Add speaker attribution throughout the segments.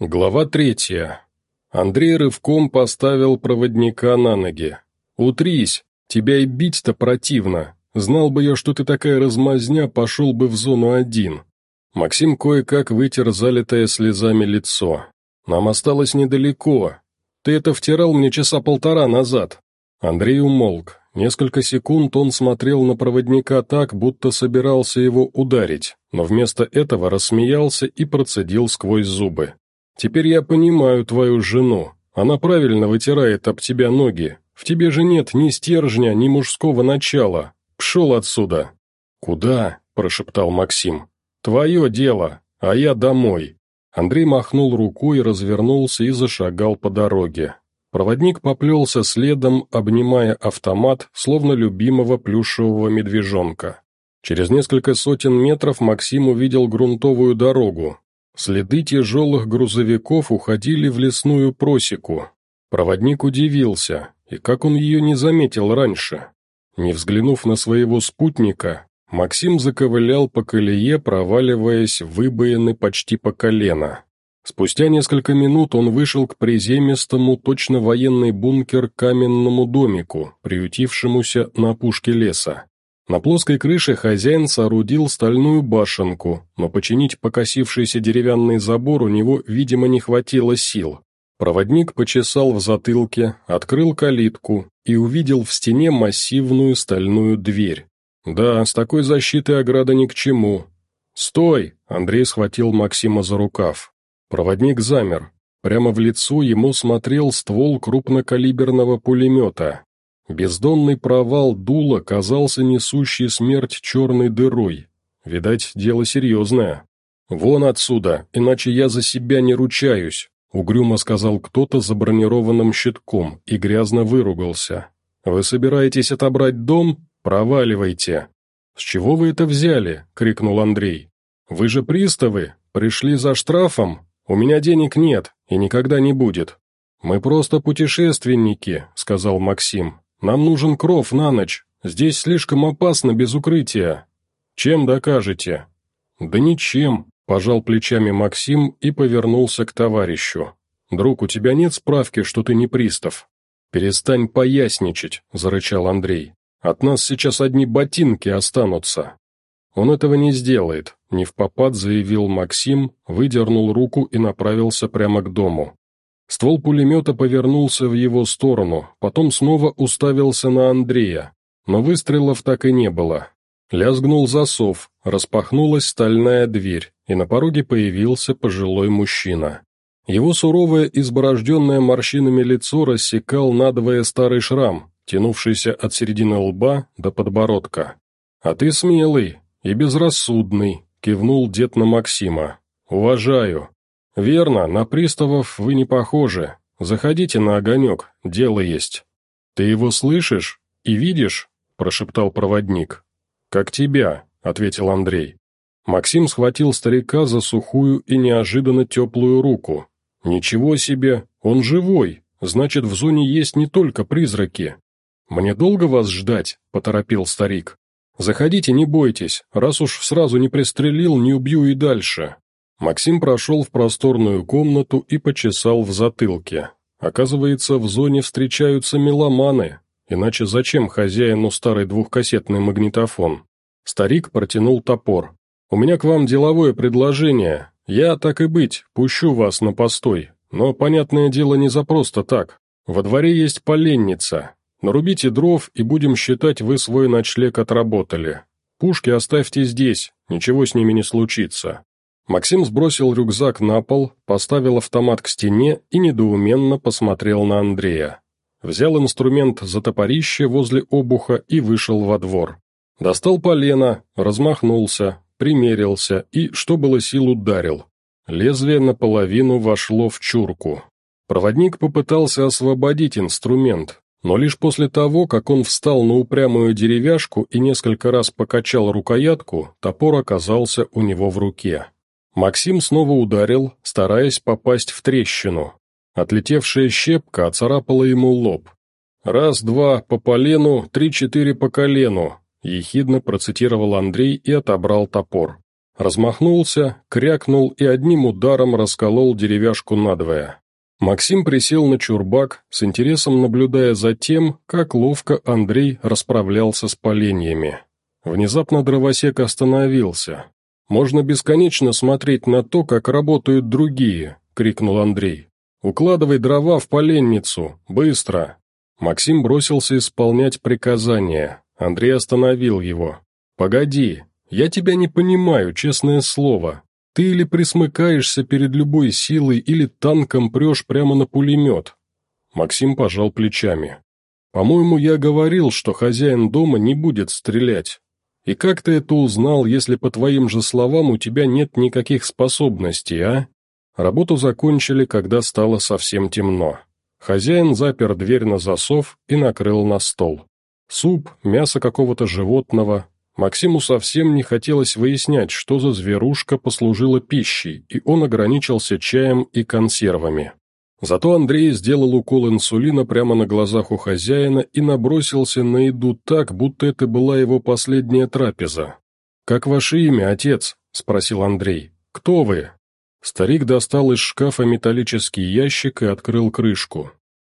Speaker 1: Глава третья. Андрей рывком поставил проводника на ноги. «Утрись, тебя и бить-то противно. Знал бы я, что ты такая размазня, пошел бы в зону один». Максим кое-как вытер залитое слезами лицо. «Нам осталось недалеко. Ты это втирал мне часа полтора назад». Андрей умолк. Несколько секунд он смотрел на проводника так, будто собирался его ударить, но вместо этого рассмеялся и процедил сквозь зубы. Теперь я понимаю твою жену. Она правильно вытирает об тебя ноги. В тебе же нет ни стержня, ни мужского начала. Пшел отсюда». «Куда?» – прошептал Максим. «Твое дело, а я домой». Андрей махнул рукой, развернулся и зашагал по дороге. Проводник поплелся следом, обнимая автомат, словно любимого плюшевого медвежонка. Через несколько сотен метров Максим увидел грунтовую дорогу, Следы тяжелых грузовиков уходили в лесную просеку. Проводник удивился, и как он ее не заметил раньше. Не взглянув на своего спутника, Максим заковылял по колее, проваливаясь в выбоины почти по колено. Спустя несколько минут он вышел к приземистому, точно военный бункер каменному домику, приютившемуся на опушке леса. На плоской крыше хозяин соорудил стальную башенку, но починить покосившийся деревянный забор у него, видимо, не хватило сил. Проводник почесал в затылке, открыл калитку и увидел в стене массивную стальную дверь. Да, с такой защитой ограда ни к чему. «Стой!» — Андрей схватил Максима за рукав. Проводник замер. Прямо в лицо ему смотрел ствол крупнокалиберного пулемета. Бездонный провал дула казался несущей смерть черной дырой. Видать, дело серьезное. «Вон отсюда, иначе я за себя не ручаюсь», — угрюмо сказал кто-то за бронированным щитком и грязно выругался. «Вы собираетесь отобрать дом? Проваливайте!» «С чего вы это взяли?» — крикнул Андрей. «Вы же приставы, пришли за штрафом? У меня денег нет и никогда не будет». «Мы просто путешественники», — сказал Максим. Нам нужен кров на ночь. Здесь слишком опасно без укрытия. Чем докажете?» «Да ничем», – пожал плечами Максим и повернулся к товарищу. «Друг, у тебя нет справки, что ты не пристав?» «Перестань поясничать», – зарычал Андрей. «От нас сейчас одни ботинки останутся». «Он этого не сделает», – не в попад заявил Максим, выдернул руку и направился прямо к дому. Ствол пулемета повернулся в его сторону, потом снова уставился на Андрея, но выстрелов так и не было. Лязгнул засов, распахнулась стальная дверь, и на пороге появился пожилой мужчина. Его суровое, изборожденное морщинами лицо рассекал надвое старый шрам, тянувшийся от середины лба до подбородка. «А ты смелый и безрассудный», — кивнул дед на Максима. «Уважаю. «Верно, на приставов вы не похожи. Заходите на огонек, дело есть». «Ты его слышишь и видишь?» – прошептал проводник. «Как тебя», – ответил Андрей. Максим схватил старика за сухую и неожиданно теплую руку. «Ничего себе, он живой, значит, в зоне есть не только призраки». «Мне долго вас ждать?» – поторопил старик. «Заходите, не бойтесь, раз уж сразу не пристрелил, не убью и дальше». Максим прошел в просторную комнату и почесал в затылке. Оказывается, в зоне встречаются меломаны, иначе зачем хозяину старый двухкассетный магнитофон? Старик протянул топор. «У меня к вам деловое предложение. Я, так и быть, пущу вас на постой. Но, понятное дело, не за просто так. Во дворе есть поленница. Нарубите дров, и будем считать, вы свой ночлег отработали. Пушки оставьте здесь, ничего с ними не случится. Максим сбросил рюкзак на пол, поставил автомат к стене и недоуменно посмотрел на Андрея. Взял инструмент за топорище возле обуха и вышел во двор. Достал полено, размахнулся, примерился и, что было сил, ударил. Лезвие наполовину вошло в чурку. Проводник попытался освободить инструмент, но лишь после того, как он встал на упрямую деревяшку и несколько раз покачал рукоятку, топор оказался у него в руке. Максим снова ударил, стараясь попасть в трещину. Отлетевшая щепка оцарапала ему лоб. «Раз-два по полену, три-четыре по колену», — ехидно процитировал Андрей и отобрал топор. Размахнулся, крякнул и одним ударом расколол деревяшку надвое. Максим присел на чурбак, с интересом наблюдая за тем, как ловко Андрей расправлялся с поленьями. Внезапно дровосек остановился. «Можно бесконечно смотреть на то, как работают другие», — крикнул Андрей. «Укладывай дрова в поленницу, быстро!» Максим бросился исполнять приказание. Андрей остановил его. «Погоди, я тебя не понимаю, честное слово. Ты или присмыкаешься перед любой силой, или танком прешь прямо на пулемет». Максим пожал плечами. «По-моему, я говорил, что хозяин дома не будет стрелять. И как ты это узнал, если, по твоим же словам, у тебя нет никаких способностей, а?» Работу закончили, когда стало совсем темно. Хозяин запер дверь на засов и накрыл на стол. Суп, мясо какого-то животного. Максиму совсем не хотелось выяснять, что за зверушка послужила пищей, и он ограничился чаем и консервами. Зато Андрей сделал укол инсулина прямо на глазах у хозяина и набросился на еду так, будто это была его последняя трапеза. «Как ваше имя, отец?» – спросил Андрей. «Кто вы?» Старик достал из шкафа металлический ящик и открыл крышку.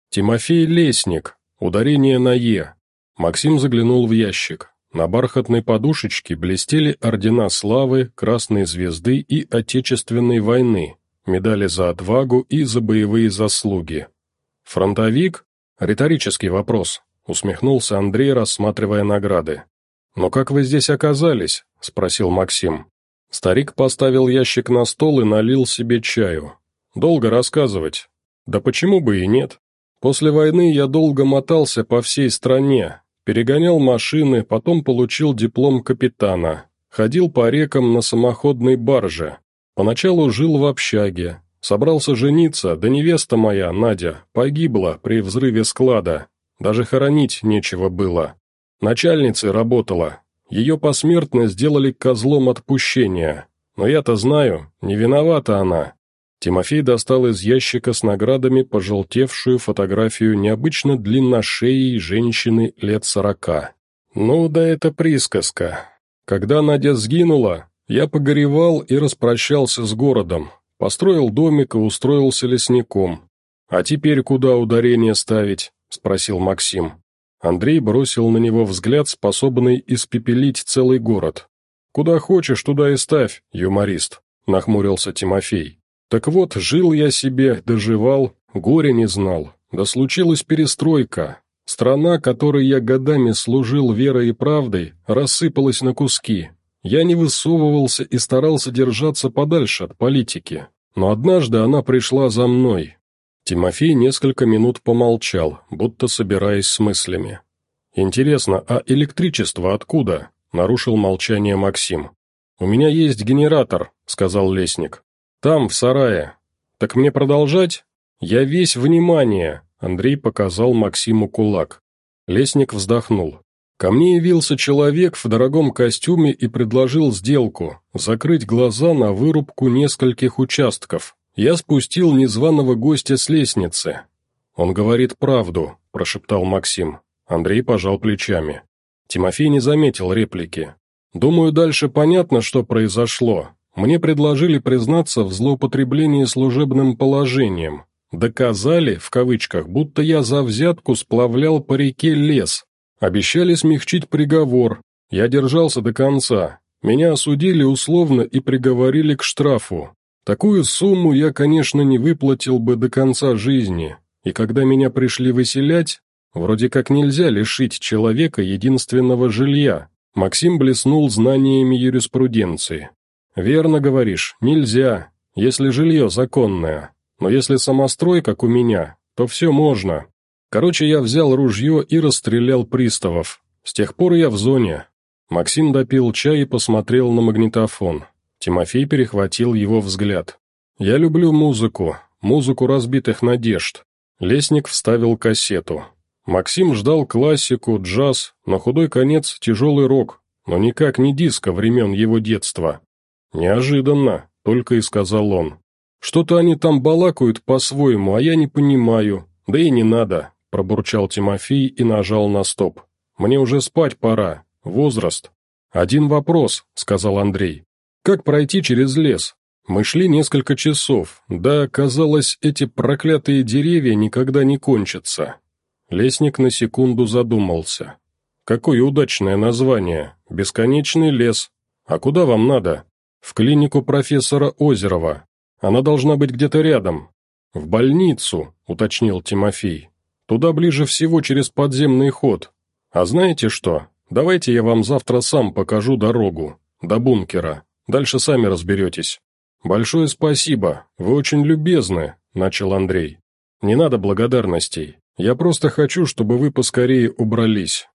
Speaker 1: «Тимофей Лесник. Ударение на «е». Максим заглянул в ящик. На бархатной подушечке блестели ордена славы, Красной Звезды и Отечественной войны, медали за отвагу и за боевые заслуги. «Фронтовик?» «Риторический вопрос», — усмехнулся Андрей, рассматривая награды. «Но как вы здесь оказались?» — спросил Максим. Старик поставил ящик на стол и налил себе чаю. «Долго рассказывать?» «Да почему бы и нет?» «После войны я долго мотался по всей стране, перегонял машины, потом получил диплом капитана, ходил по рекам на самоходной барже. Поначалу жил в общаге, собрался жениться, да невеста моя, Надя, погибла при взрыве склада, даже хоронить нечего было. Начальницей работала, ее посмертно сделали козлом отпущения. Но я-то знаю, не виновата она. Тимофей достал из ящика с наградами пожелтевшую фотографию необычно длинношеей женщины лет сорока. Ну да это присказка. Когда Надя сгинула, я погоревал и распрощался с городом, построил домик и устроился лесником. «А теперь куда ударение ставить?» – спросил Максим. Андрей бросил на него взгляд, способный испепелить целый город. «Куда хочешь, туда и ставь, юморист», — нахмурился Тимофей. «Так вот, жил я себе, доживал, горя не знал, да случилась перестройка. Страна, которой я годами служил верой и правдой, рассыпалась на куски. Я не высовывался и старался держаться подальше от политики. Но однажды она пришла за мной, Тимофей несколько минут помолчал, будто собираясь с мыслями. «Интересно, а электричество откуда?» – нарушил молчание Максим. «У меня есть генератор», – сказал Лесник. «Там, в сарае. Так мне продолжать?» «Я весь внимание», – Андрей показал Максиму кулак. Лесник вздохнул. «Ко мне явился человек в дорогом костюме и предложил сделку – закрыть глаза на вырубку нескольких участков, я спустил незваного гостя с лестницы. «Он говорит правду», – прошептал Максим. Андрей пожал плечами. Тимофей не заметил реплики. «Думаю, дальше понятно, что произошло. Мне предложили признаться в злоупотреблении служебным положением. Доказали, в кавычках, будто я за взятку сплавлял по реке лес. Обещали смягчить приговор. Я держался до конца. Меня осудили условно и приговорили к штрафу. Такую сумму я, конечно, не выплатил бы до конца жизни, и когда меня пришли выселять, вроде как нельзя лишить человека единственного жилья. Максим блеснул знаниями юриспруденции. «Верно говоришь, нельзя, если жилье законное, но если самострой, как у меня, то все можно. Короче, я взял ружье и расстрелял приставов. С тех пор я в зоне». Максим допил чай и посмотрел на магнитофон. Тимофей перехватил его взгляд. «Я люблю музыку, музыку разбитых надежд». Лесник вставил кассету. Максим ждал классику, джаз, на худой конец тяжелый рок, но никак не диско времен его детства. «Неожиданно», — только и сказал он. «Что-то они там балакают по-своему, а я не понимаю. Да и не надо», — пробурчал Тимофей и нажал на стоп. «Мне уже спать пора. Возраст». «Один вопрос», — сказал Андрей. Как пройти через лес? Мы шли несколько часов, да, казалось, эти проклятые деревья никогда не кончатся. Лесник на секунду задумался. Какое удачное название. Бесконечный лес. А куда вам надо? В клинику профессора Озерова. Она должна быть где-то рядом. В больницу, уточнил Тимофей. Туда ближе всего через подземный ход. А знаете что? Давайте я вам завтра сам покажу дорогу. До бункера. Дальше сами разберетесь. «Большое спасибо, вы очень любезны», — начал Андрей. «Не надо благодарностей. Я просто хочу, чтобы вы поскорее убрались.